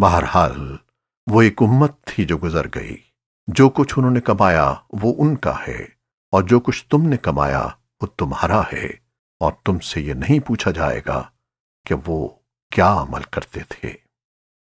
بہرحال، وہ ایک امت تھی جو گزر گئی۔ جو کچھ انہوں نے کمایا وہ ان کا ہے، اور جو کچھ تم نے کمایا وہ تمہارا ہے۔ اور تم سے یہ نہیں پوچھا جائے گا کہ وہ کیا عمل کرتے تھے۔